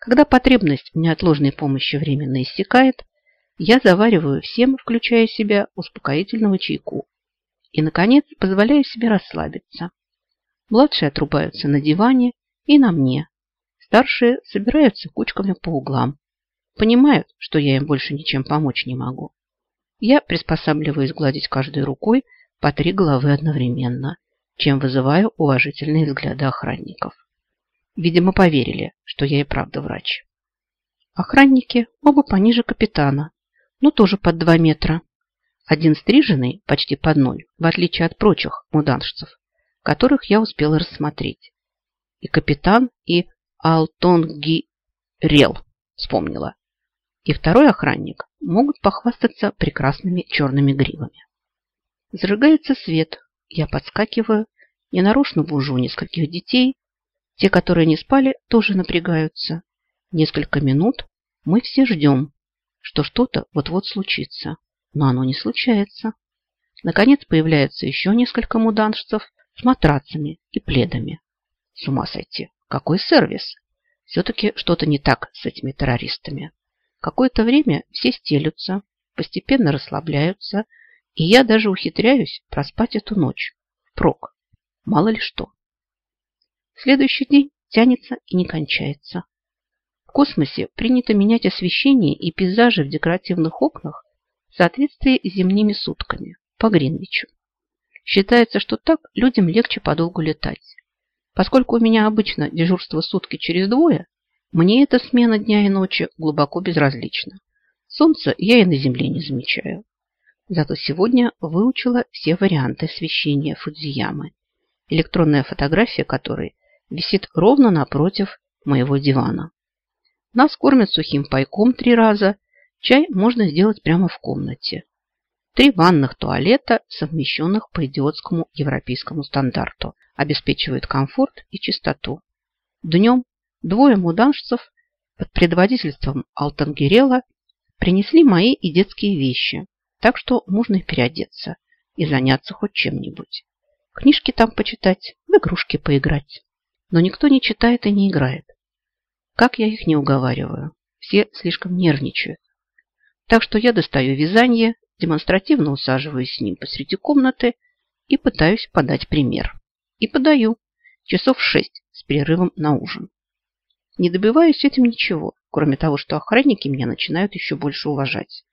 Когда потребность в неотложной помощи временно иссякает, я завариваю всем, включая себя, успокоительного чайку. И, наконец, позволяю себе расслабиться. Младшие отрубаются на диване и на мне. Старшие собираются кучками по углам. Понимают, что я им больше ничем помочь не могу. Я приспосабливаюсь гладить каждой рукой по три головы одновременно, чем вызываю уважительные взгляды охранников. Видимо, поверили, что я и правда врач. Охранники оба пониже капитана, но тоже под два метра. Один стриженный почти под ноль, в отличие от прочих муданшцев, которых я успела рассмотреть. И капитан, и Алтонги Рел, вспомнила. И второй охранник могут похвастаться прекрасными черными гривами. Зажигается свет. Я подскакиваю, ненарочно бужу нескольких детей. Те, которые не спали, тоже напрягаются. Несколько минут мы все ждем, что что-то вот-вот случится. Но оно не случается. Наконец появляется еще несколько муданшцев с матрацами и пледами. С ума сойти. Какой сервис? Все-таки что-то не так с этими террористами. Какое-то время все стелются, постепенно расслабляются, и я даже ухитряюсь проспать эту ночь. Впрок. Мало ли что. Следующий день тянется и не кончается. В космосе принято менять освещение и пейзажи в декоративных окнах в соответствии с земными сутками по Гринвичу. Считается, что так людям легче подолгу летать. Поскольку у меня обычно дежурство сутки через двое, мне эта смена дня и ночи глубоко безразлична. Солнце я и на земле не замечаю. Зато сегодня выучила все варианты освещения Фудзиямы, электронная фотография которой висит ровно напротив моего дивана. Нас кормят сухим пайком три раза, чай можно сделать прямо в комнате. Три ванных туалета, совмещенных по идиотскому европейскому стандарту, обеспечивают комфорт и чистоту. Днем Двое муданшцев под предводительством Алтангерела принесли мои и детские вещи, так что можно и переодеться и заняться хоть чем-нибудь. Книжки там почитать, в игрушки поиграть. Но никто не читает и не играет. Как я их не уговариваю. Все слишком нервничают. Так что я достаю вязание, демонстративно усаживаюсь с ним посреди комнаты и пытаюсь подать пример. И подаю. Часов шесть с перерывом на ужин. Не добиваюсь этим ничего, кроме того, что охранники меня начинают еще больше уважать.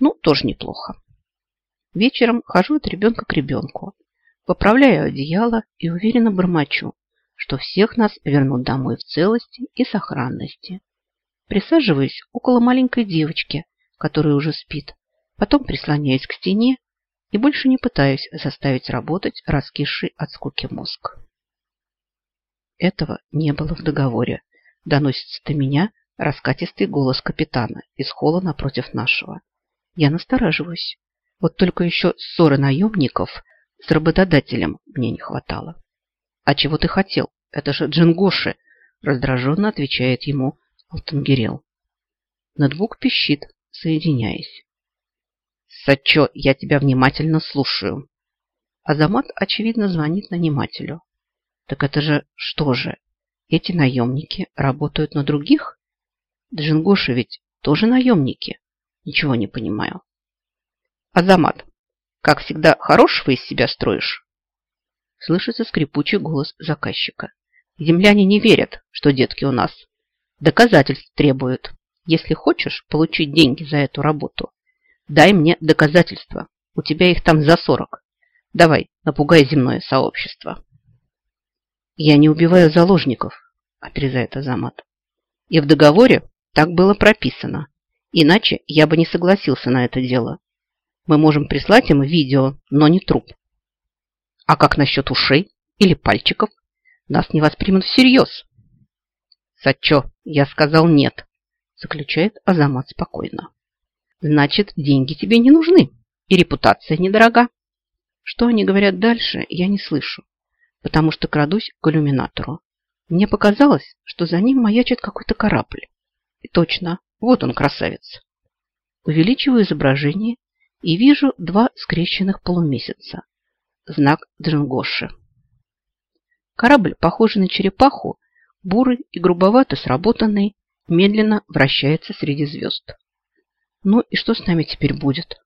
Ну, тоже неплохо. Вечером хожу от ребенка к ребенку, поправляю одеяло и уверенно бормочу, что всех нас вернут домой в целости и сохранности. Присаживаюсь около маленькой девочки, которая уже спит, потом прислоняюсь к стене и больше не пытаюсь заставить работать раскисший от скуки мозг. Этого не было в договоре, Доносится до меня раскатистый голос капитана из холла напротив нашего. Я настораживаюсь. Вот только еще ссоры наемников с работодателем мне не хватало. «А чего ты хотел? Это же Джингоши!» раздраженно отвечает ему Алтангерел. Ноутбук пищит, соединяясь. «Сачо, я тебя внимательно слушаю». Азамат, очевидно, звонит нанимателю. «Так это же что же? Эти наемники работают на других? Джингоши ведь тоже наемники. Ничего не понимаю. Азамат, как всегда, хорошего из себя строишь? Слышится скрипучий голос заказчика. Земляне не верят, что детки у нас. Доказательств требуют. Если хочешь получить деньги за эту работу, дай мне доказательства. У тебя их там за сорок. Давай, напугай земное сообщество. «Я не убиваю заложников», – отрезает Азамат. «И в договоре так было прописано. Иначе я бы не согласился на это дело. Мы можем прислать им видео, но не труп. А как насчет ушей или пальчиков? Нас не воспримут всерьез». «Сачо, я сказал нет», – заключает Азамат спокойно. «Значит, деньги тебе не нужны, и репутация недорога». Что они говорят дальше, я не слышу потому что крадусь к иллюминатору. Мне показалось, что за ним маячит какой-то корабль. И точно, вот он, красавец. Увеличиваю изображение и вижу два скрещенных полумесяца. Знак Джингоши. Корабль, похожий на черепаху, бурый и грубовато сработанный, медленно вращается среди звезд. Ну и что с нами теперь будет?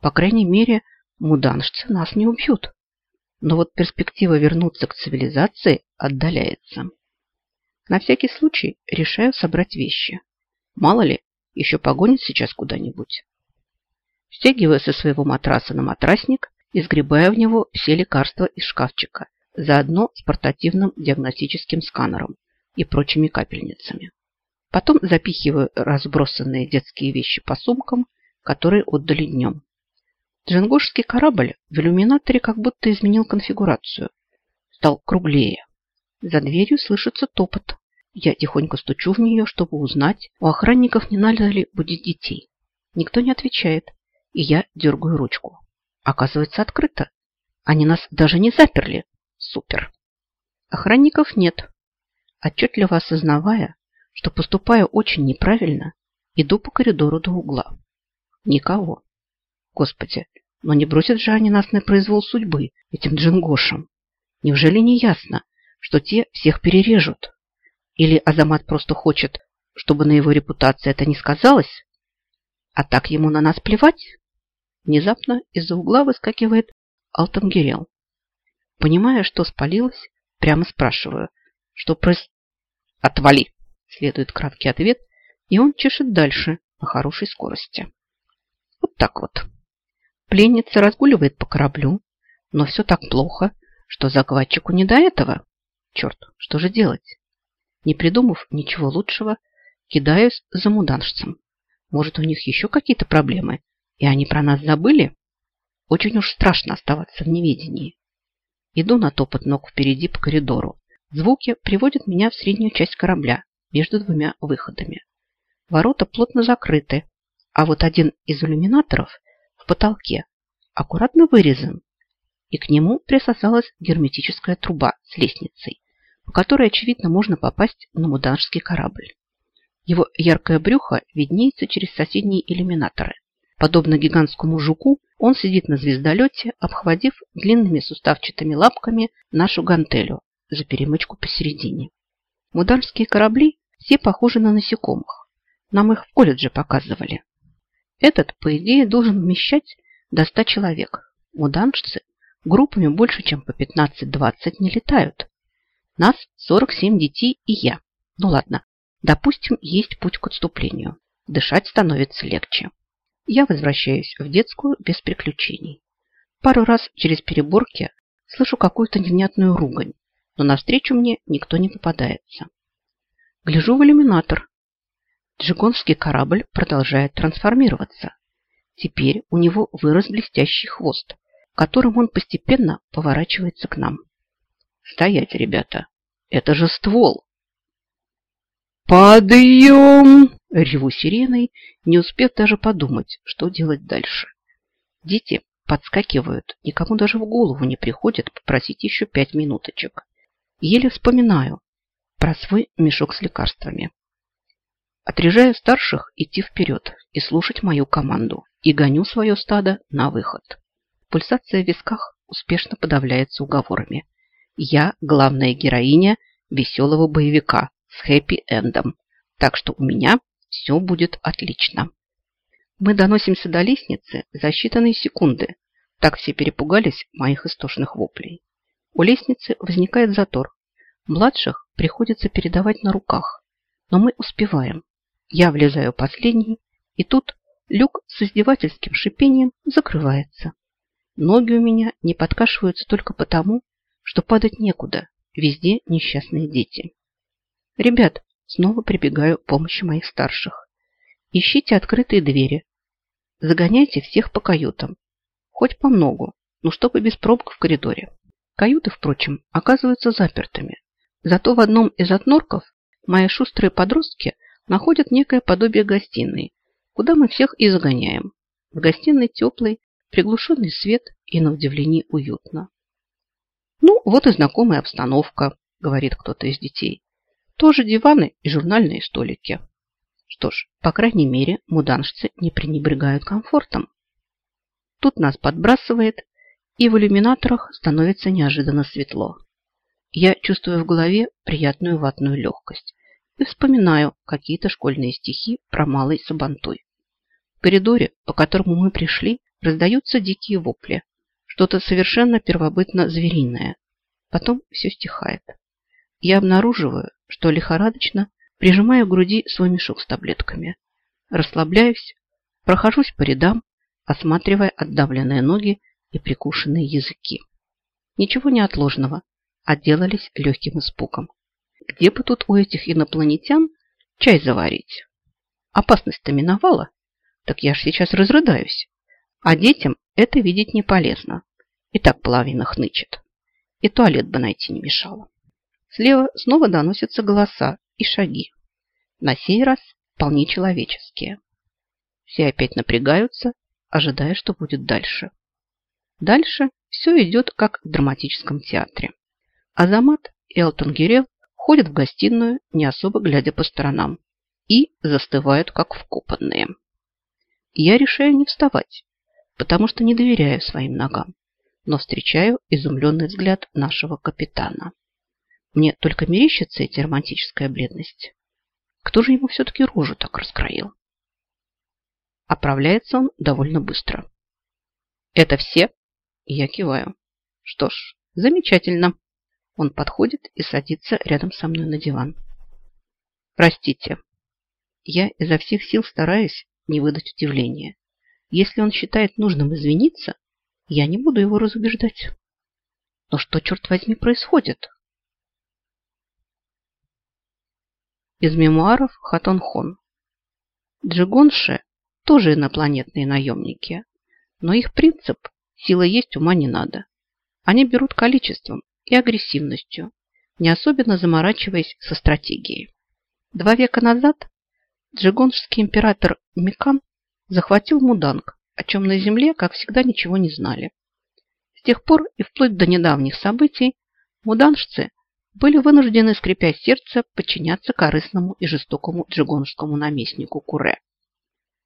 По крайней мере, муданшцы нас не убьют. Но вот перспектива вернуться к цивилизации отдаляется. На всякий случай решаю собрать вещи. Мало ли, еще погонит сейчас куда-нибудь. Стягиваю со своего матраса на матрасник и сгребаю в него все лекарства из шкафчика, заодно с портативным диагностическим сканером и прочими капельницами. Потом запихиваю разбросанные детские вещи по сумкам, которые отдали днем. Джингушский корабль в иллюминаторе как будто изменил конфигурацию. Стал круглее. За дверью слышится топот. Я тихонько стучу в нее, чтобы узнать, у охранников не надо ли будить детей. Никто не отвечает, и я дергаю ручку. Оказывается, открыто. Они нас даже не заперли. Супер. Охранников нет. Отчетливо осознавая, что поступаю очень неправильно, иду по коридору до угла. Никого. Господи, но не бросят же они нас на произвол судьбы, этим джингошам. Неужели не ясно, что те всех перережут? Или Азамат просто хочет, чтобы на его репутации это не сказалось? А так ему на нас плевать? Внезапно из-за угла выскакивает Алтангирел. Понимая, что спалилась, прямо спрашиваю, что проис... Отвали! Следует краткий ответ, и он чешет дальше на хорошей скорости. Вот так вот. Пленница разгуливает по кораблю, но все так плохо, что захватчику не до этого. Черт, что же делать? Не придумав ничего лучшего, кидаюсь за муданшцем. Может, у них еще какие-то проблемы, и они про нас забыли? Очень уж страшно оставаться в неведении. Иду на топот ног впереди по коридору. Звуки приводят меня в среднюю часть корабля, между двумя выходами. Ворота плотно закрыты, а вот один из иллюминаторов в потолке аккуратно вырезан, и к нему присосалась герметическая труба с лестницей, по которой, очевидно, можно попасть на муданжский корабль. Его яркое брюхо виднеется через соседние иллюминаторы. Подобно гигантскому жуку, он сидит на звездолете, обхватив длинными суставчатыми лапками нашу гантелю за перемычку посередине. Муданжские корабли все похожи на насекомых. Нам их в колледже показывали. Этот, по идее, должен вмещать до 100 человек. Муданжцы группами больше, чем по 15-20 не летают. Нас 47 детей и я. Ну ладно, допустим, есть путь к отступлению. Дышать становится легче. Я возвращаюсь в детскую без приключений. Пару раз через переборки слышу какую-то невнятную ругань, но навстречу мне никто не попадается. Гляжу в иллюминатор. Джигонский корабль продолжает трансформироваться. Теперь у него вырос блестящий хвост, которым он постепенно поворачивается к нам. Стоять, ребята! Это же ствол! «Подъем!» – реву сиреной, не успев даже подумать, что делать дальше. Дети подскакивают, никому даже в голову не приходит попросить еще пять минуточек. Еле вспоминаю про свой мешок с лекарствами. Отрежаю старших идти вперед и слушать мою команду и гоню свое стадо на выход. Пульсация в висках успешно подавляется уговорами. Я главная героиня веселого боевика с хэппи-эндом, так что у меня все будет отлично. Мы доносимся до лестницы за считанные секунды. Так все перепугались моих истошных воплей. У лестницы возникает затор. Младших приходится передавать на руках, но мы успеваем. Я влезаю последний, и тут люк с издевательским шипением закрывается. Ноги у меня не подкашиваются только потому, что падать некуда, везде несчастные дети. Ребят, снова прибегаю к помощи моих старших. Ищите открытые двери. Загоняйте всех по каютам. Хоть по многу, но чтобы без пробок в коридоре. Каюты, впрочем, оказываются запертыми. Зато в одном из отнорков мои шустрые подростки находят некое подобие гостиной, куда мы всех и загоняем. В гостиной теплый, приглушенный свет и, на удивление, уютно. «Ну, вот и знакомая обстановка», — говорит кто-то из детей. «Тоже диваны и журнальные столики». Что ж, по крайней мере, муданшцы не пренебрегают комфортом. Тут нас подбрасывает, и в иллюминаторах становится неожиданно светло. Я чувствую в голове приятную ватную легкость. и вспоминаю какие-то школьные стихи про малый сабантуй. В коридоре, по которому мы пришли, раздаются дикие вопли. Что-то совершенно первобытно звериное. Потом все стихает. Я обнаруживаю, что лихорадочно прижимаю к груди свой мешок с таблетками. Расслабляюсь, прохожусь по рядам, осматривая отдавленные ноги и прикушенные языки. Ничего неотложного, отделались легким испугом. Где бы тут у этих инопланетян чай заварить? Опасность-то миновала, так я ж сейчас разрыдаюсь. А детям это видеть не полезно. И так половина хнычет. И туалет бы найти не мешало. Слева снова доносятся голоса и шаги. На сей раз вполне человеческие. Все опять напрягаются, ожидая, что будет дальше. Дальше все идет, как в драматическом театре. Азамат и Элтон Гюрел ходят в гостиную, не особо глядя по сторонам, и застывают, как вкопанные. Я решаю не вставать, потому что не доверяю своим ногам, но встречаю изумленный взгляд нашего капитана. Мне только мерещится эта романтическая бледность. Кто же ему все-таки рожу так раскроил? Оправляется он довольно быстро. «Это все?» Я киваю. «Что ж, замечательно». Он подходит и садится рядом со мной на диван. «Простите». Я изо всех сил стараюсь не выдать удивления. Если он считает нужным извиниться, я не буду его разубеждать. Но что, черт возьми, происходит? Из мемуаров Хатон Хон. Джигонши тоже инопланетные наемники, но их принцип – сила есть, ума не надо. Они берут количеством и агрессивностью, не особенно заморачиваясь со стратегией. Два века назад Джигоншский император Микан захватил Муданг, о чем на земле, как всегда, ничего не знали. С тех пор и вплоть до недавних событий муданжцы были вынуждены, скрипя сердце, подчиняться корыстному и жестокому джигонскому наместнику Куре.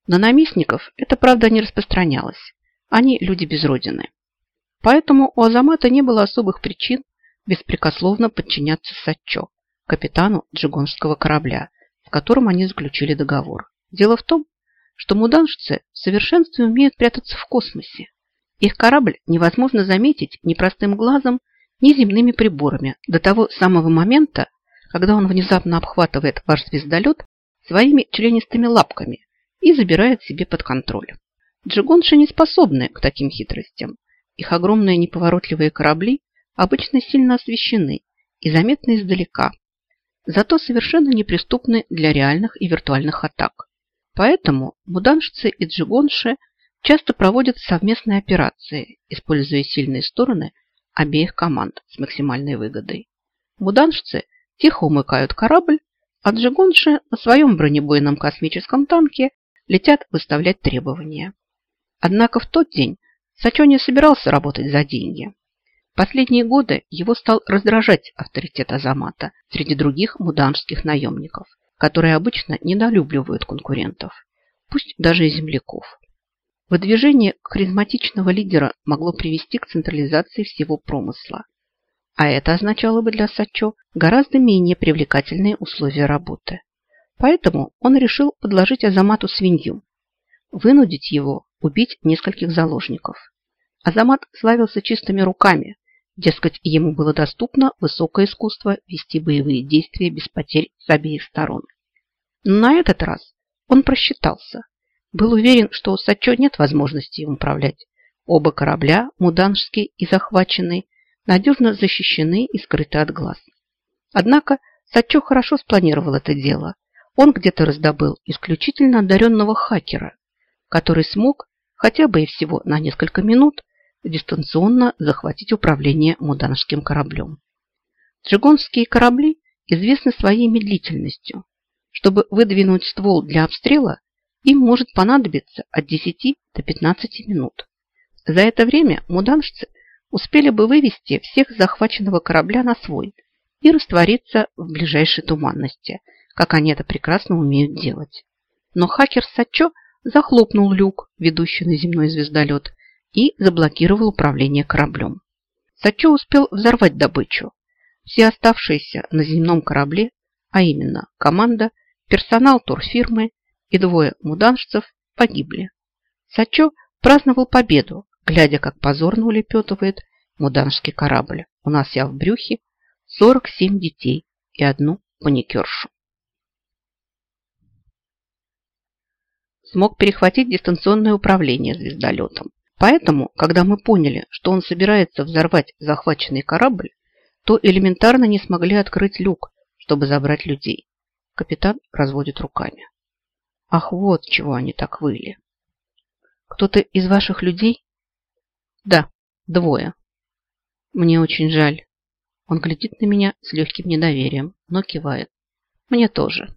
На наместников это, правда, не распространялось. Они люди без родины. Поэтому у Азамата не было особых причин беспрекословно подчиняться Сачо, капитану джигонского корабля, в котором они заключили договор. Дело в том, что муданжцы в совершенстве умеют прятаться в космосе. Их корабль невозможно заметить ни простым глазом, ни земными приборами до того самого момента, когда он внезапно обхватывает ваш звездолет своими членистыми лапками и забирает себе под контроль. Джигонши не способны к таким хитростям. Их огромные неповоротливые корабли обычно сильно освещены и заметны издалека, зато совершенно неприступны для реальных и виртуальных атак. Поэтому буданшцы и джигонши часто проводят совместные операции, используя сильные стороны обеих команд с максимальной выгодой. Буданшцы тихо умыкают корабль, а джигонши на своем бронебойном космическом танке летят выставлять требования. Однако в тот день Сачо не собирался работать за деньги. Последние годы его стал раздражать авторитет Азамата среди других муданских наемников, которые обычно недолюбливают конкурентов, пусть даже и земляков. Выдвижение харизматичного лидера могло привести к централизации всего промысла. А это означало бы для Сачо гораздо менее привлекательные условия работы. Поэтому он решил подложить Азамату свинью, вынудить его убить нескольких заложников. Азамат славился чистыми руками, Дескать, ему было доступно высокое искусство вести боевые действия без потерь с обеих сторон. Но на этот раз он просчитался. Был уверен, что у Сачо нет возможности им управлять. Оба корабля, Муданжский и захваченный, надежно защищены и скрыты от глаз. Однако Сачо хорошо спланировал это дело. Он где-то раздобыл исключительно одаренного хакера, который смог, хотя бы и всего на несколько минут, дистанционно захватить управление муданским кораблем. Джигонские корабли известны своей медлительностью. Чтобы выдвинуть ствол для обстрела, им может понадобиться от 10 до 15 минут. За это время муданшцы успели бы вывести всех захваченного корабля на свой и раствориться в ближайшей туманности, как они это прекрасно умеют делать. Но хакер Сачо захлопнул люк, ведущий на земной звездолет, и заблокировал управление кораблем. Сачо успел взорвать добычу. Все оставшиеся на земном корабле а именно команда, персонал турфирмы и двое муданшцев погибли. Сачо праздновал победу, глядя, как позорно улепетывает муданский корабль. У нас я в брюхе 47 детей и одну паникершу. Смог перехватить дистанционное управление звездолетом. Поэтому, когда мы поняли, что он собирается взорвать захваченный корабль, то элементарно не смогли открыть люк, чтобы забрать людей. Капитан разводит руками. Ах, вот чего они так выли. Кто-то из ваших людей? Да, двое. Мне очень жаль. Он глядит на меня с легким недоверием, но кивает. Мне тоже.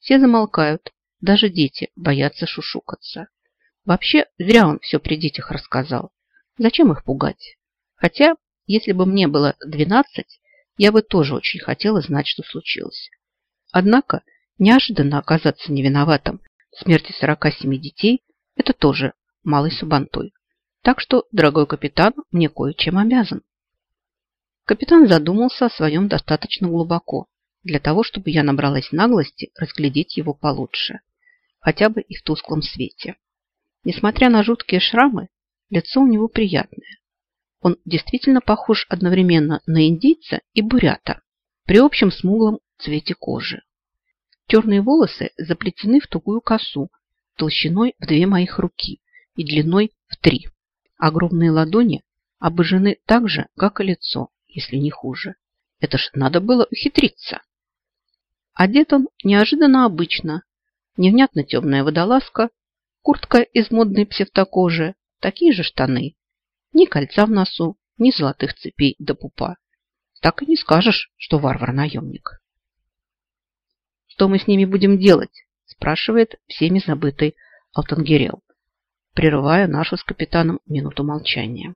Все замолкают, даже дети боятся шушукаться. Вообще, зря он все при детях рассказал. Зачем их пугать? Хотя, если бы мне было двенадцать, я бы тоже очень хотела знать, что случилось. Однако, неожиданно оказаться невиноватым в смерти 47 детей – это тоже малый субантой. Так что, дорогой капитан, мне кое-чем обязан. Капитан задумался о своем достаточно глубоко, для того, чтобы я набралась наглости разглядеть его получше, хотя бы и в тусклом свете. Несмотря на жуткие шрамы, лицо у него приятное. Он действительно похож одновременно на индийца и бурята при общем смуглом цвете кожи. Черные волосы заплетены в тугую косу толщиной в две моих руки и длиной в три. Огромные ладони обожжены так же, как и лицо, если не хуже. Это ж надо было ухитриться. Одет он неожиданно обычно. Невнятно темная водолазка, куртка из модной псевдокожи, такие же штаны, ни кольца в носу, ни золотых цепей до пупа. Так и не скажешь, что варвар-наемник. «Что мы с ними будем делать?» спрашивает всеми забытый Алтангерел, прерывая нашу с капитаном минуту молчания.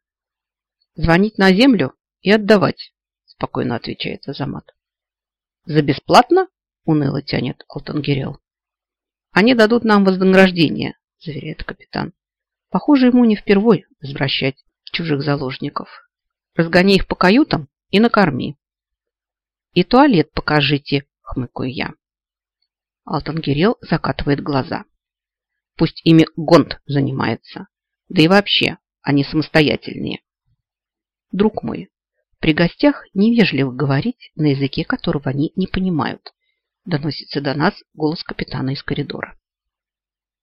«Звонить на землю и отдавать», спокойно отвечает Азамат. «За бесплатно?» уныло тянет Алтангерел. «Они дадут нам вознаграждение», заверяет капитан. Похоже, ему не впервой возвращать чужих заложников. Разгони их по каютам и накорми. И туалет покажите, хмыкаю я. Алтангирел закатывает глаза. Пусть ими Гонт занимается. Да и вообще, они самостоятельные. Друг мой, при гостях невежливо говорить на языке, которого они не понимают. Доносится до нас голос капитана из коридора.